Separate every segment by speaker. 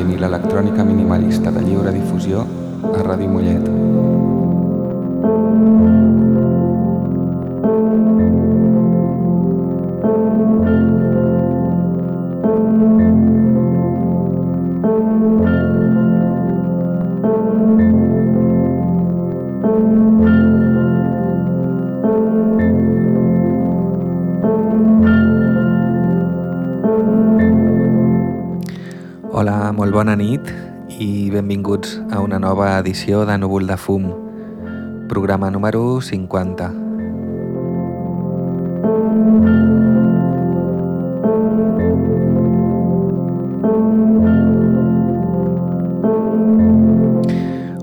Speaker 1: música ambient i benvinguts a una nova edició de Núvol de Fum, programa número 50.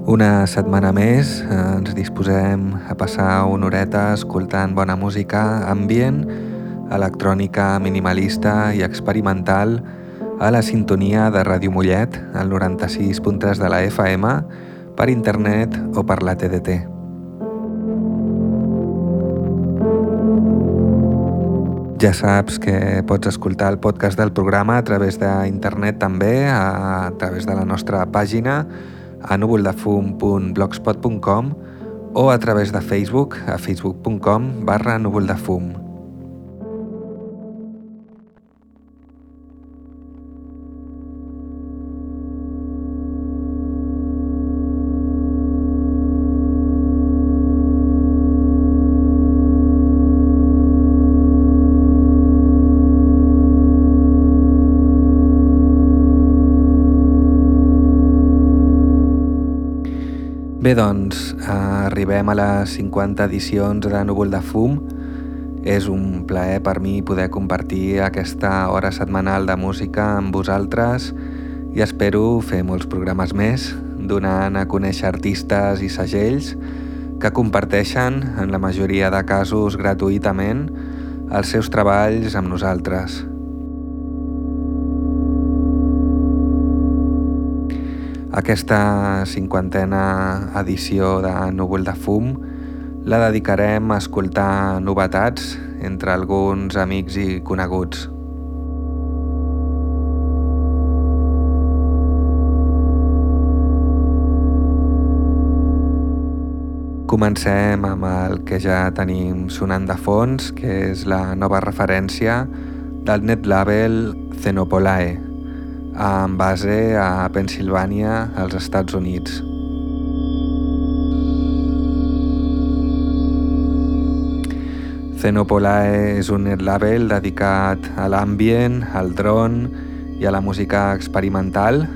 Speaker 1: Una setmana més ens disposem a passar una horeta escoltant bona música ambient, electrònica minimalista i experimental a la sintonia de Ràdio Mollet, al 96.3 de la FM, per internet o per la TDT. Ja saps que pots escoltar el podcast del programa a través d'internet també, a, través de la nostra pàgina a núvoldefum.blogspot.com o a través de Facebook a facebook.com barra núvoldefum. Bé, doncs, arribem a les 50 edicions de Núvol de Fum. És un plaer per mi poder compartir aquesta hora setmanal de música amb vosaltres i espero fer molts programes més, donant a conèixer artistes i segells que comparteixen, en la majoria de casos gratuïtament, els seus treballs amb nosaltres. Aquesta cinquantena edició de Núvol de Fum la dedicarem a escoltar novetats entre alguns amics i coneguts. Comencem amb el que ja tenim sonant de fons, que és la nova referència del net label Cenopolae, amb base a Pensilvània, als Estats Units. Cenopolae és un label dedicat a l'ambient, al dron i a la música experimental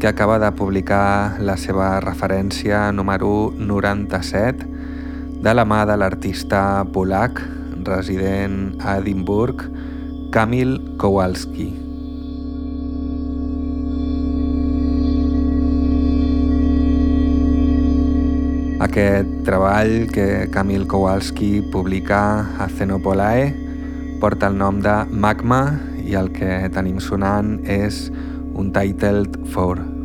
Speaker 1: que acaba de publicar la seva referència número 97 de la mà de l'artista polac resident a Edimburg, Kamil Kowalski. Aquest treball que Kamil Kowalski publica a Cenopolae porta el nom de Magma i el que tenim sonant és Untitled 4.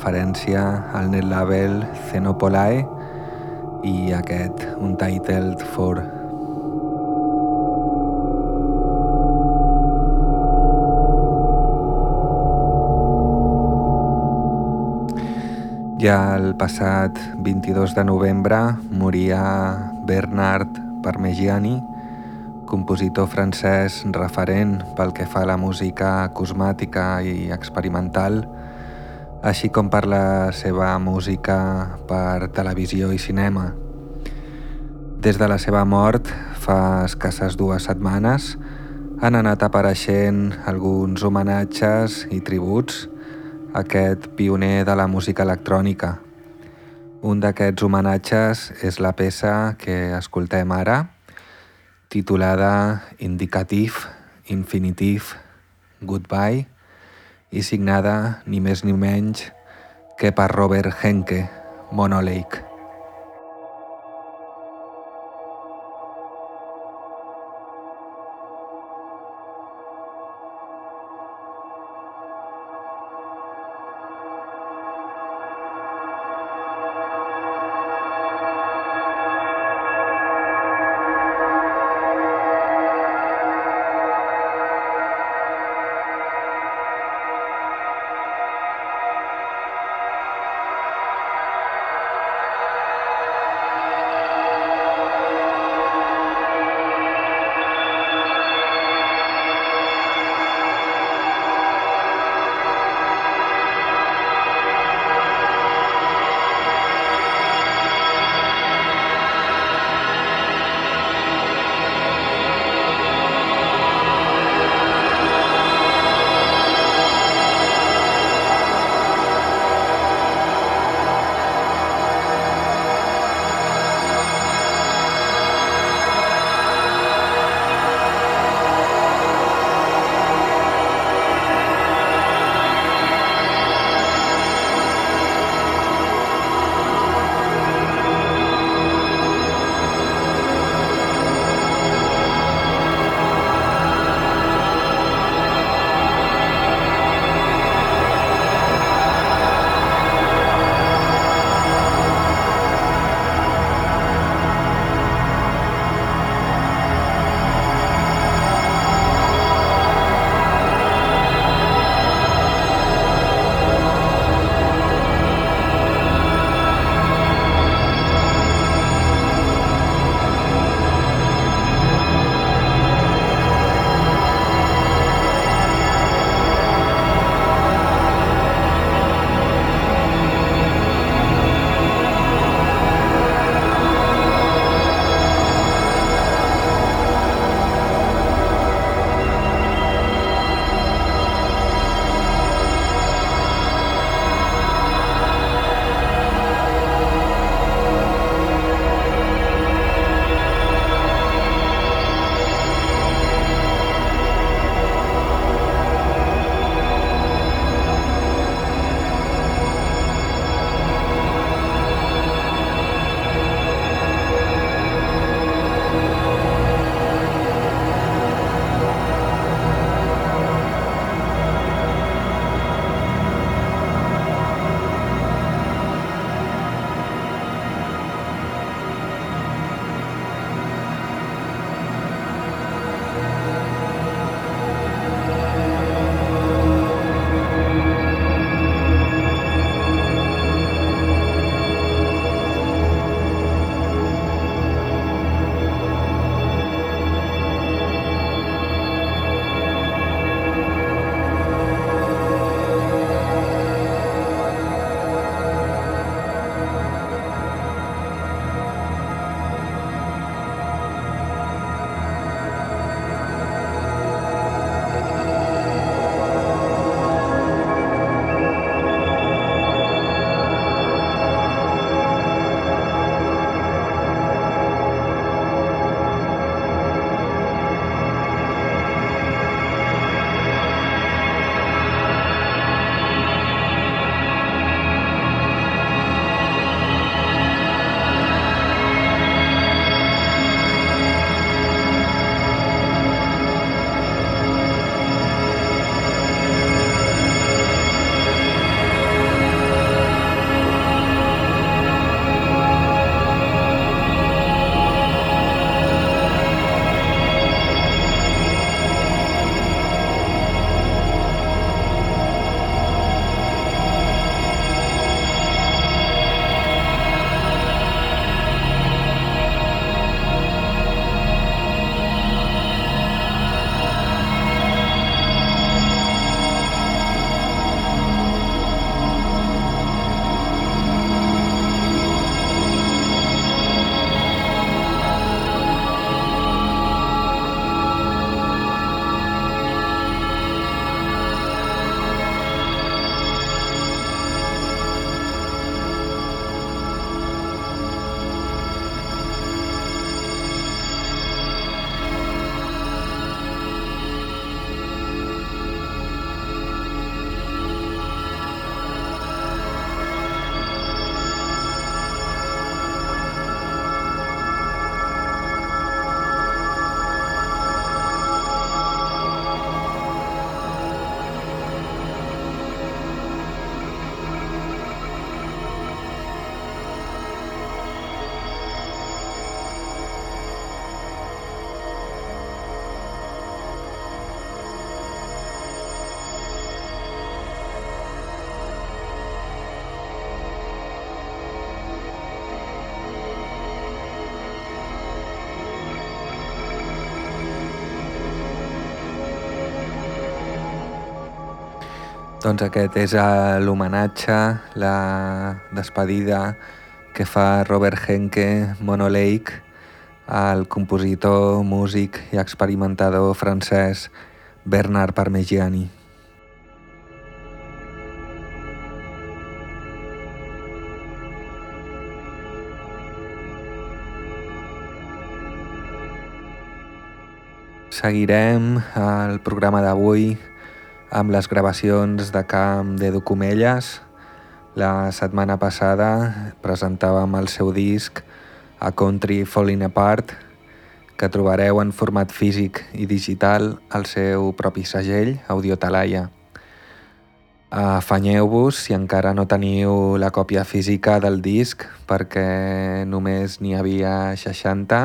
Speaker 1: Referència al net label Xenopolae i aquest Untitled 4. Ja el passat 22 de novembre moria Bernard Parmegiani, compositor francès referent pel que fa a la música cosmàtica i experimental, així com per la seva música per televisió i cinema. Des de la seva mort, fa escasses dues setmanes, han anat apareixent alguns homenatges i tributs aquest pioner de la música electrònica. Un d'aquests homenatges és la peça que escoltem ara, titulada Indicatif, Infinitif, Goodbye, i signada ni més ni menys que per Robert Henke, Monolake. Doncs aquest és l'homenatge, la despedida que fa Robert Henke Monolake al compositor, músic i experimentador francès Bernard Parmigiani. Seguirem el programa d'avui amb les gravacions de camp de Documelles. La setmana passada presentàvem el seu disc A Country Falling Apart, que trobareu en format físic i digital al seu propi segell, Audiotalaia. Afanyeu-vos si encara no teniu la còpia física del disc perquè només n'hi havia 60,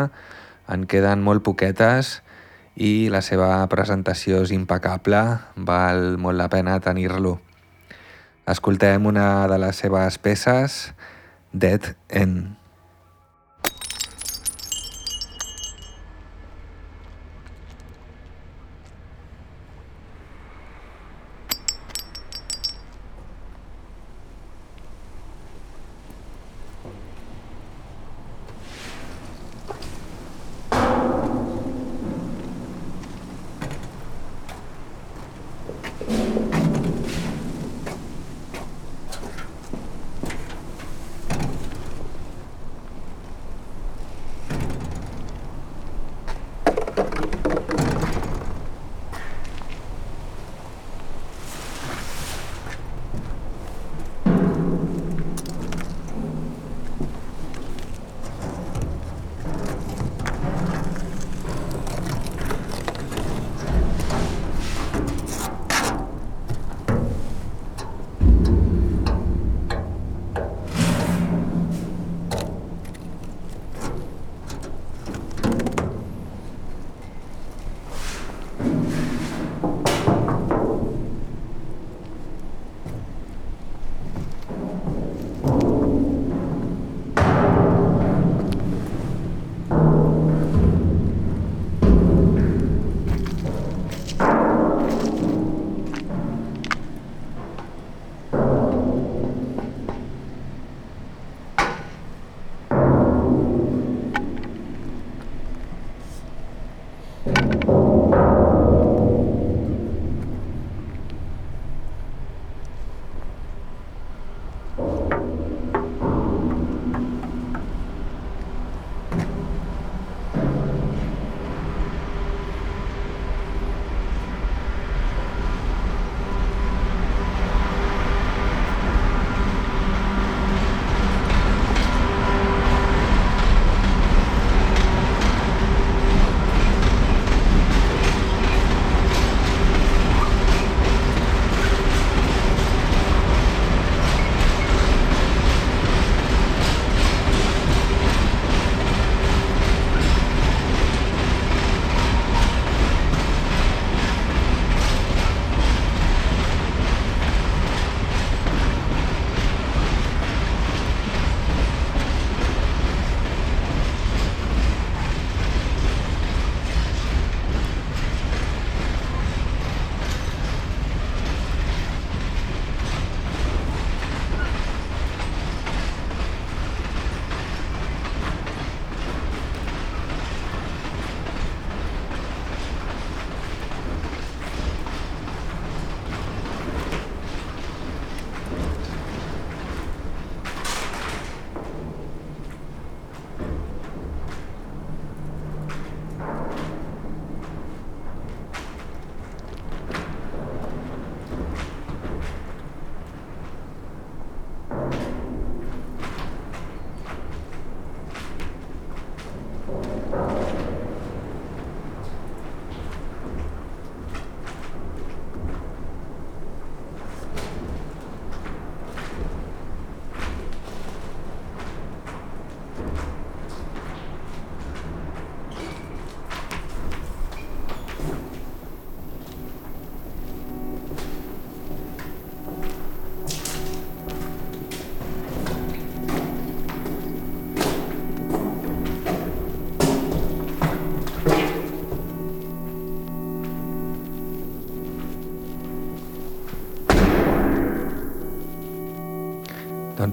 Speaker 1: en queden molt poquetes i la seva presentació és impecable, val molt la pena tenir-lo. Escoltem una de les seves peces, Dead End.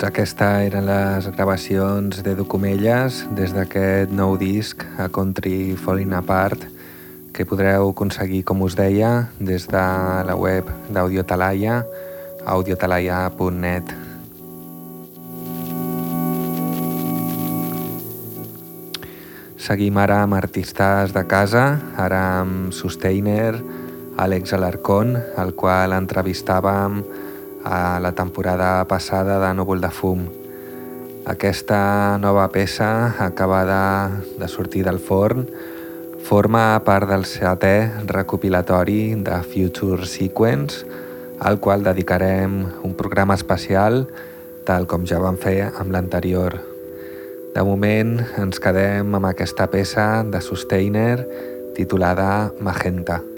Speaker 1: Doncs aquesta eren les gravacions de Documelles des d'aquest nou disc a Country Falling Apart que podreu aconseguir, com us deia, des de la web d'Audio Talaia, audiotalaia.net. Seguim ara amb artistes de casa, ara amb Sustainer, Àlex Alarcón, el qual entrevistàvem a la temporada passada de Núvol de Fum. Aquesta nova peça, acabada de sortir del forn, forma part del setè recopilatori de Future Sequence, al qual dedicarem un programa especial, tal com ja vam fer amb l'anterior. De moment ens quedem amb aquesta peça de Sustainer titulada Magenta.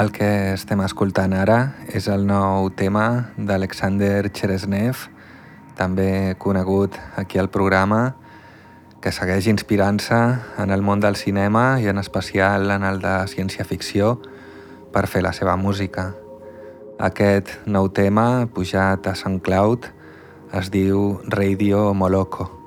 Speaker 1: El que estem escoltant ara és el nou tema d'Alexander Cheresnev, també conegut aquí al programa, que segueix inspirant-se en el món del cinema i en especial en el de ciència-ficció per fer la seva música. Aquest nou tema, pujat a SoundCloud, es diu Radio Moloco.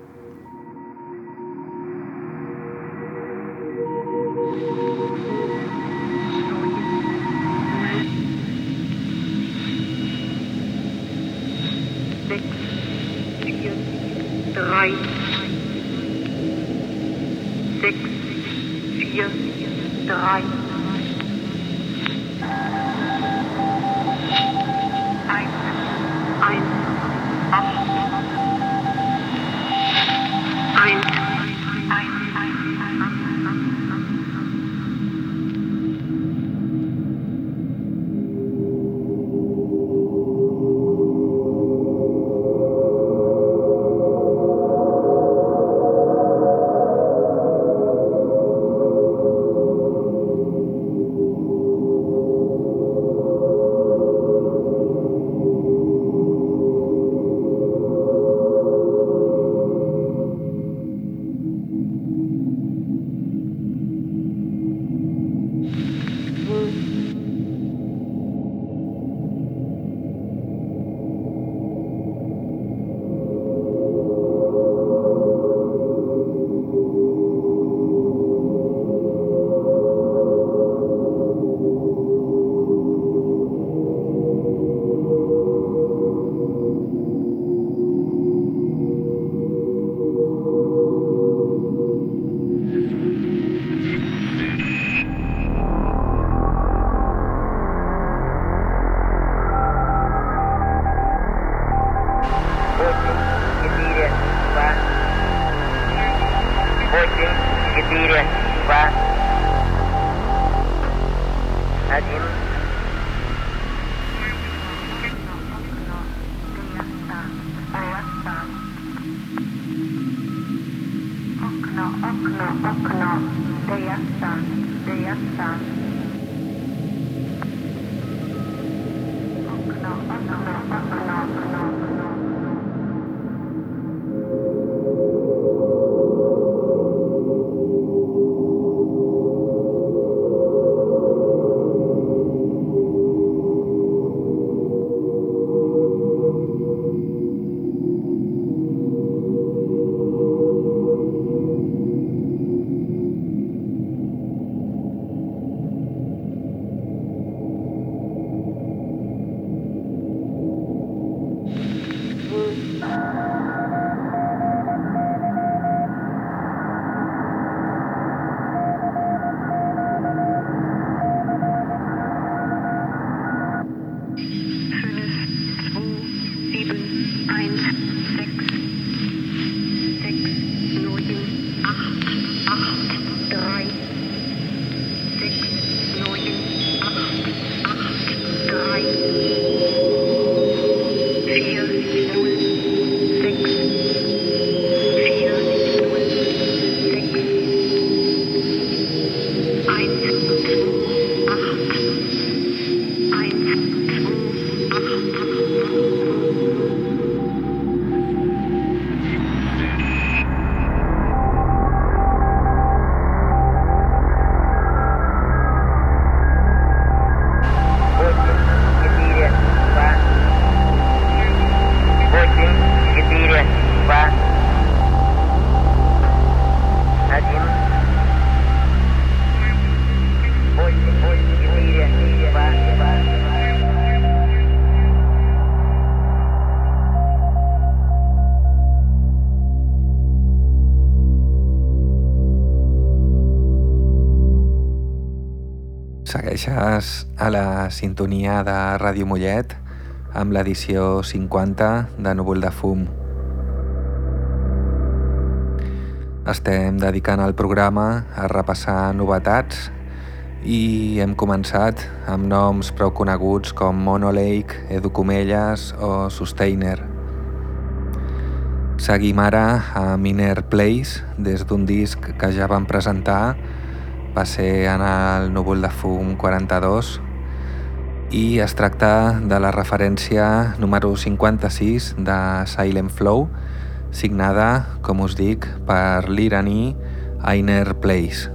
Speaker 1: Segueixes a la sintonia de Ràdio Mollet amb l'edició 50 de Núvol de Fum. Estem dedicant el programa a repassar novetats i hem començat amb noms prou coneguts com Monolake, Edu Comelles o Sustainer. Seguim ara a Miner Place des d'un disc que ja vam presentar va ser en el núvol de fum 42 i es tracta de la referència número 56 de Silent Flow, signada, com us dic, per l'iraní Ainer Place.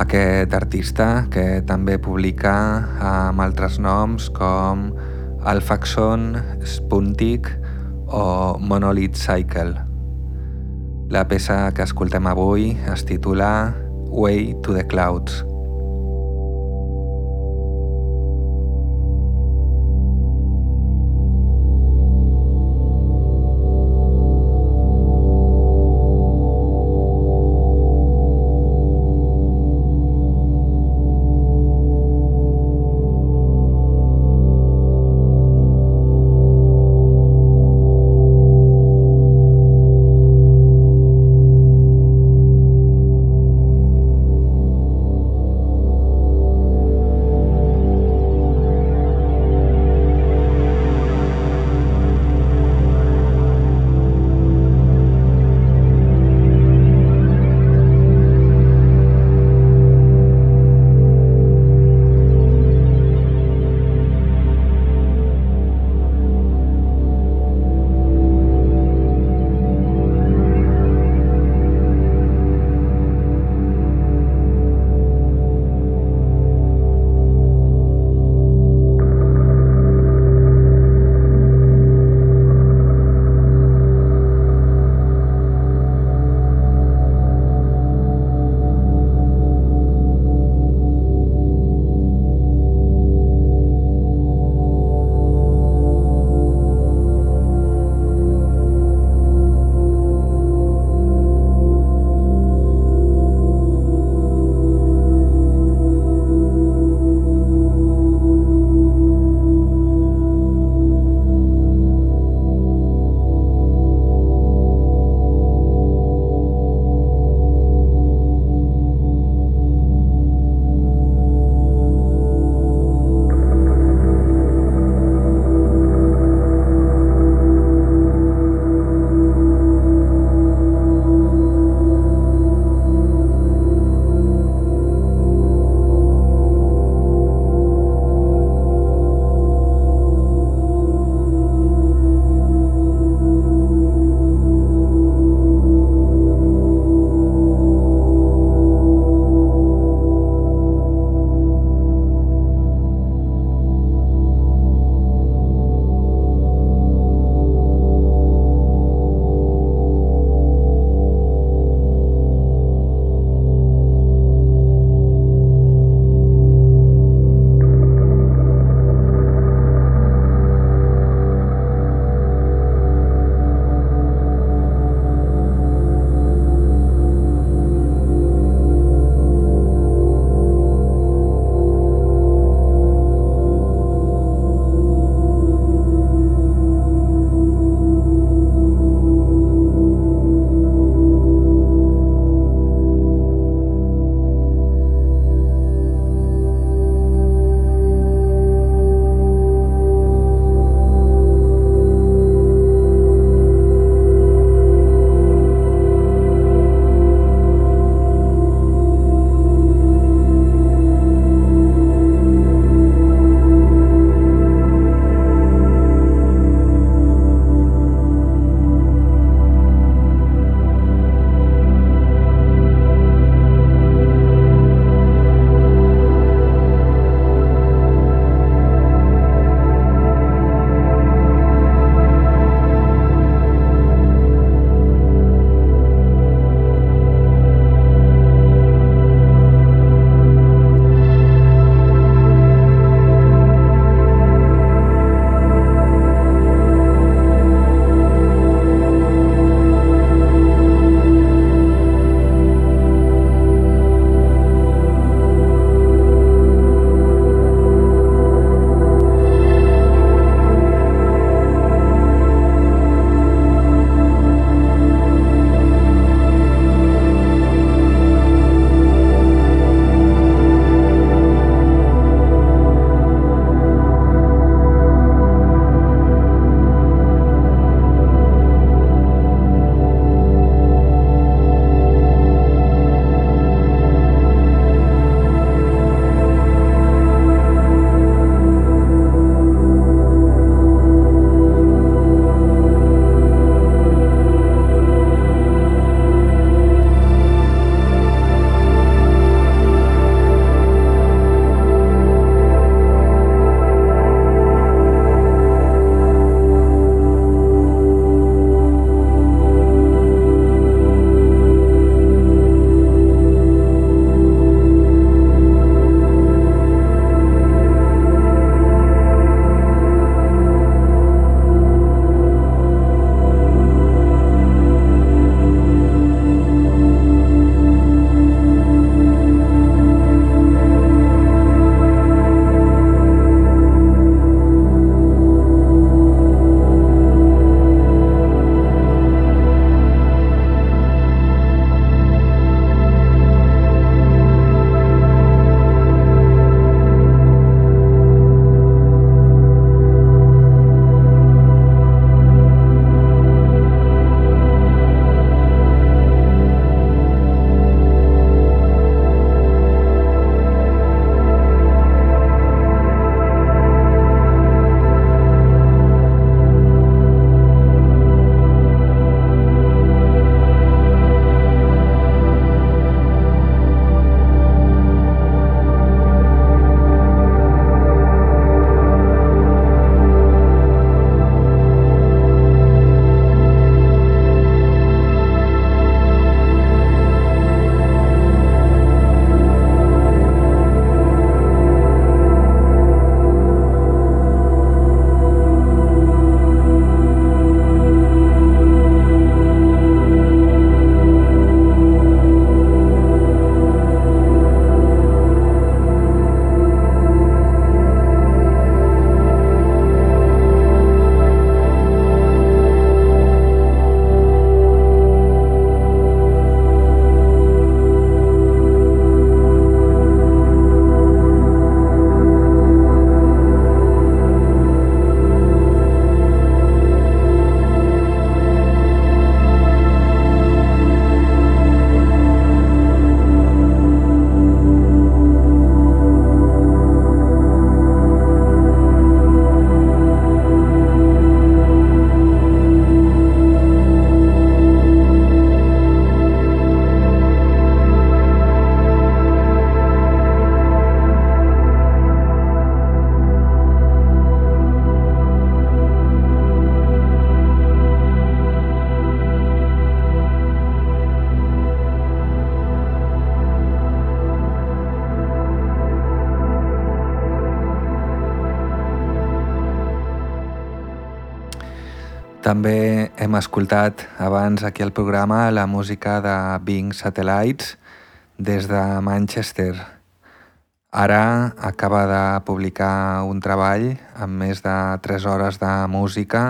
Speaker 1: Aquest artista, que també publica amb altres noms com Alfaxon, Spuntic o Monolith Cycle. La peça que escoltem avui es titula Way to the Clouds. També hem escoltat abans aquí al programa la música de Bing Satellites des de Manchester. Ara acaba de publicar un treball amb més de 3 hores de música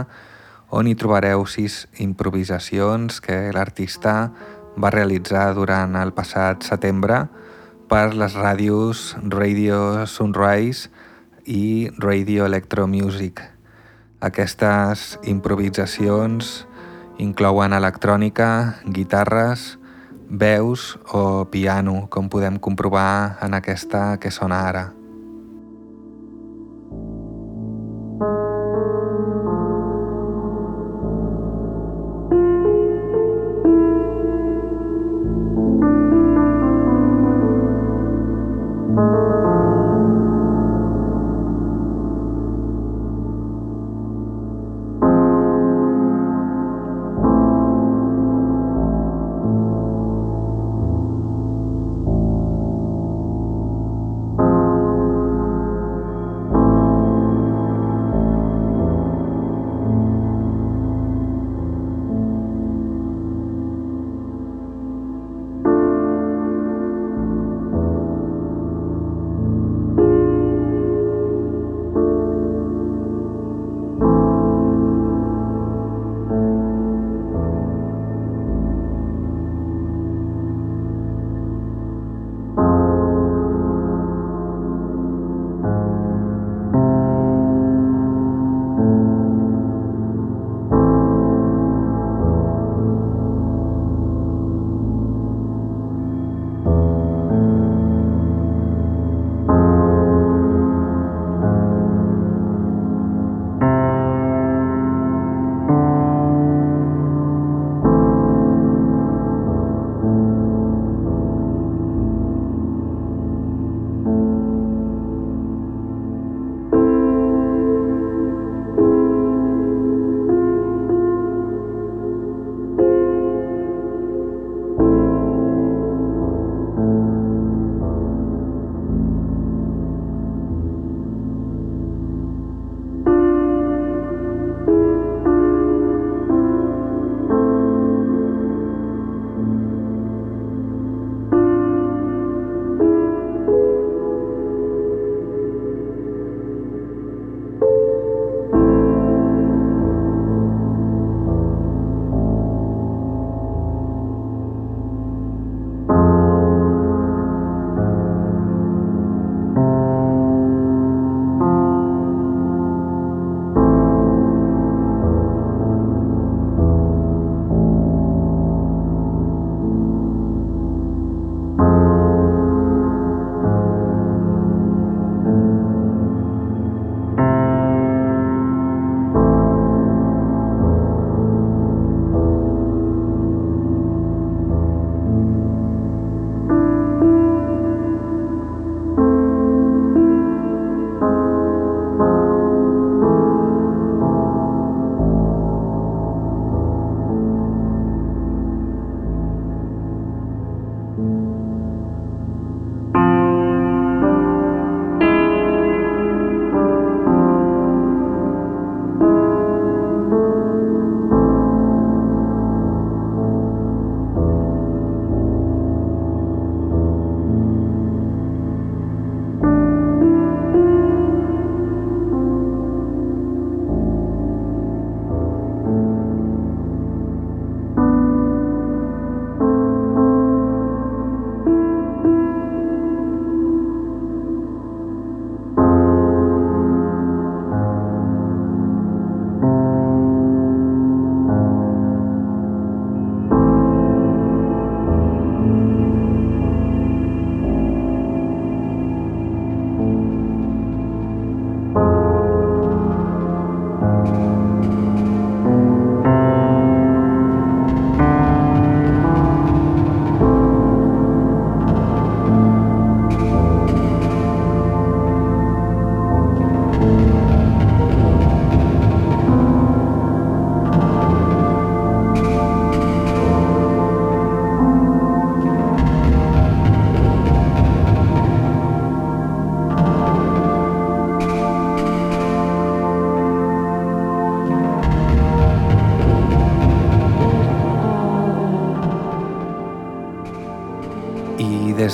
Speaker 1: on hi trobareu sis improvisacions que l'artista va realitzar durant el passat setembre per les ràdios Radio Sunrise i Radio Electro Music. Aquestes improvisacions inclouen electrònica, guitarres, veus o piano, com podem comprovar en aquesta que sona ara.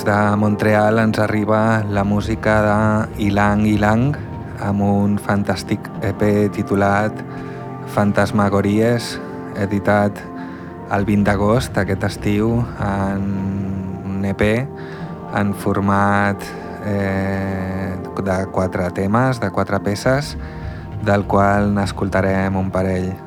Speaker 1: De Montreal ens arriba la música de Ilang Ilang amb un fantàstic EP titulat Fantasmagories, editat el 20 d'agost aquest estiu en un EP en format eh, de quatre temes, de quatre peces, del qual n'escoltarem un parell.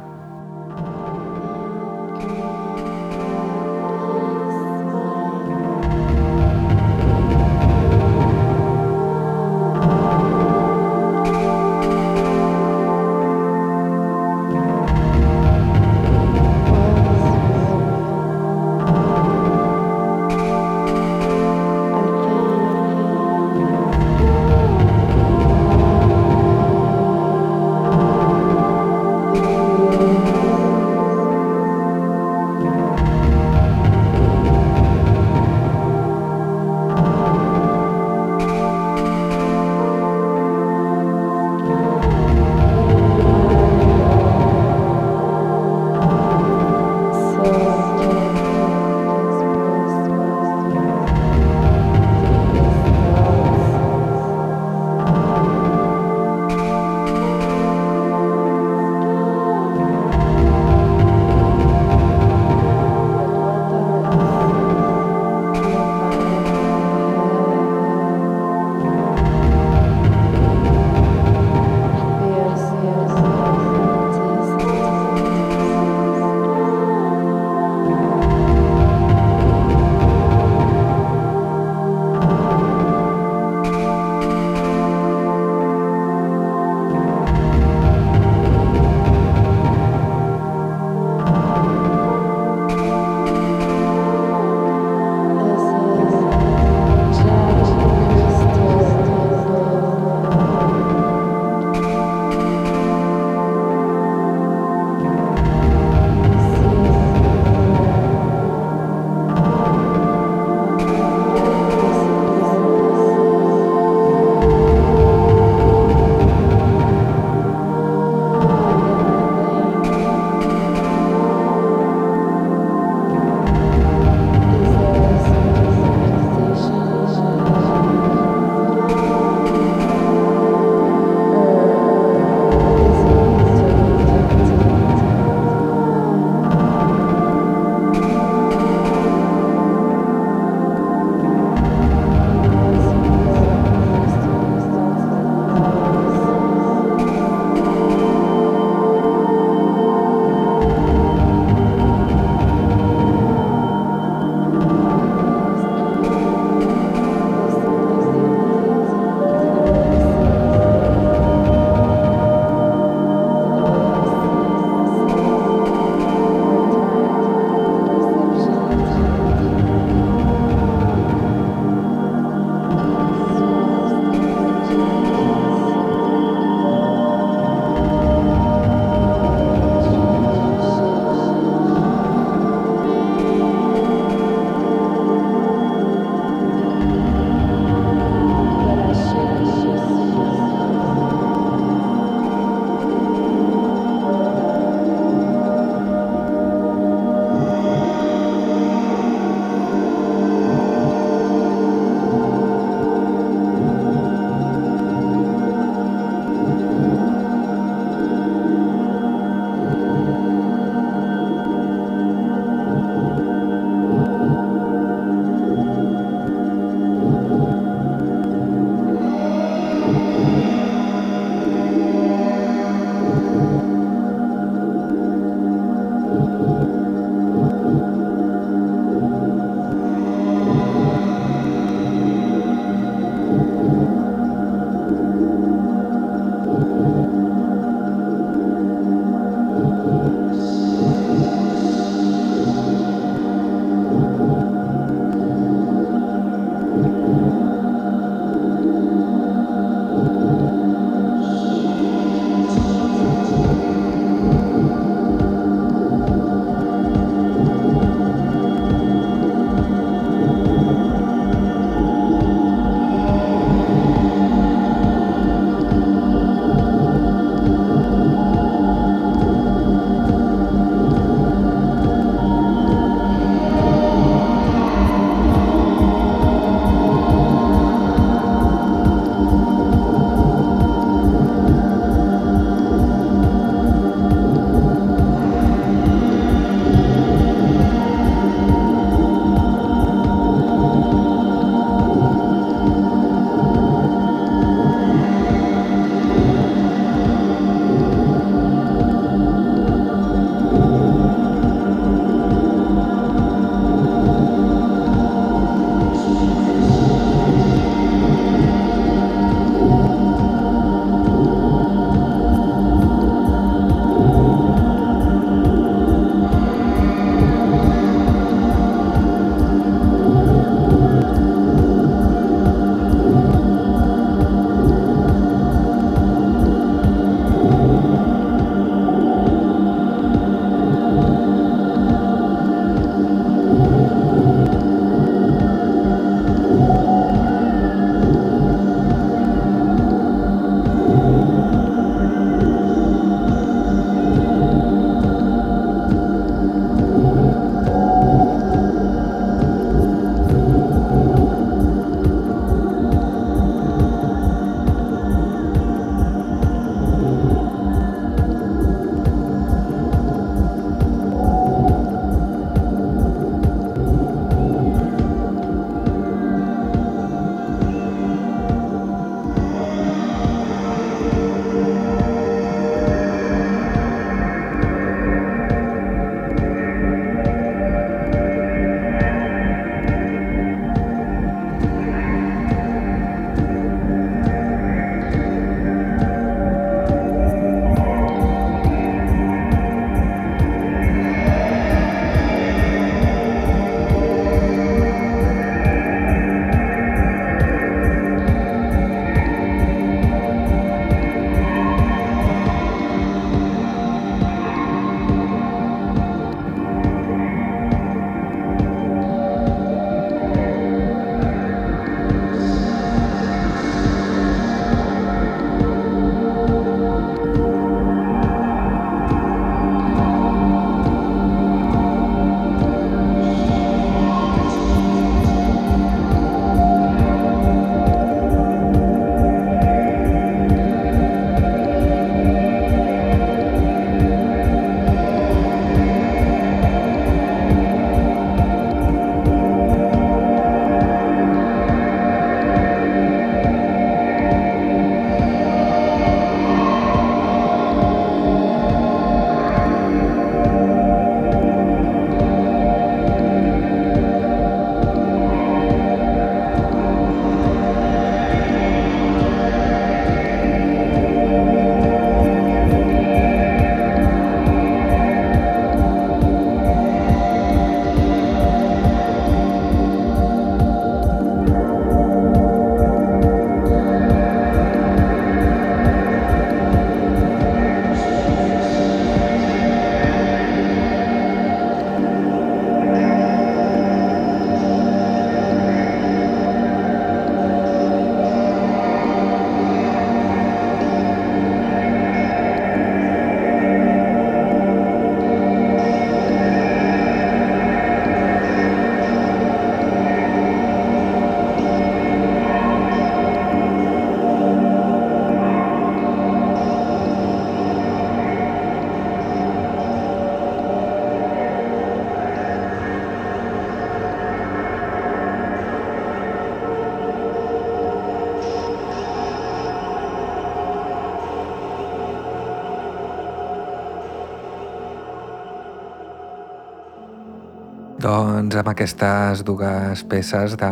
Speaker 1: Doncs amb aquestes dues peces de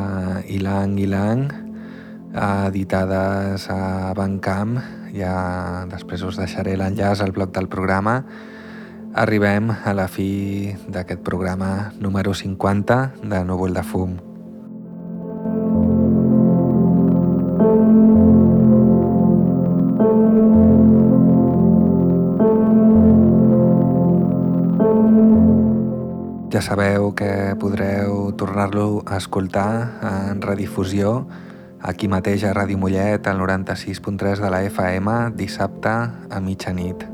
Speaker 1: Ilang Ilang editades a Bandcamp ja després us deixaré l'enllaç al blog del programa arribem a la fi d'aquest programa número 50 de Núvol de Fum. Ja sabeu que podreu tornar-lo a escoltar en redifusió aquí mateix a Ràdio Mollet al 96.3 de la FM dissabte a mitjanit.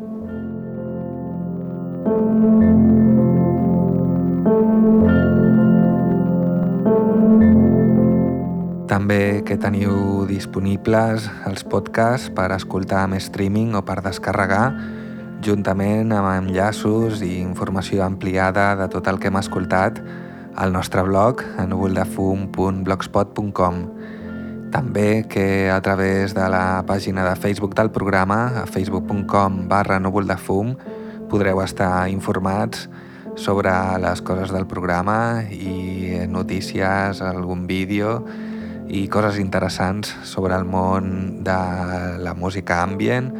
Speaker 1: També que teniu disponibles els podcasts per escoltar amb streaming o per descarregar juntament amb enllaços i informació ampliada de tot el que hem escoltat al nostre blog a núvoldefum.blogspot.com també que a través de la pàgina de Facebook del programa a facebook.com barra núvoldefum podreu estar informats sobre les coses del programa i notícies, algun vídeo i coses interessants sobre el món de la música ambient,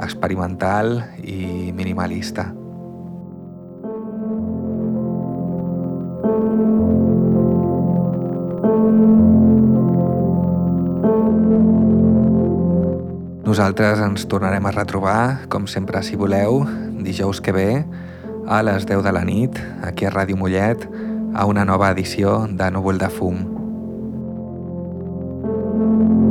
Speaker 1: experimental i minimalista. Nosaltres ens tornarem a retrobar, com sempre, si voleu, dijous que ve, a les 10 de la nit, aquí a Ràdio Mollet, a una nova edició de Núvol de Fum. thank you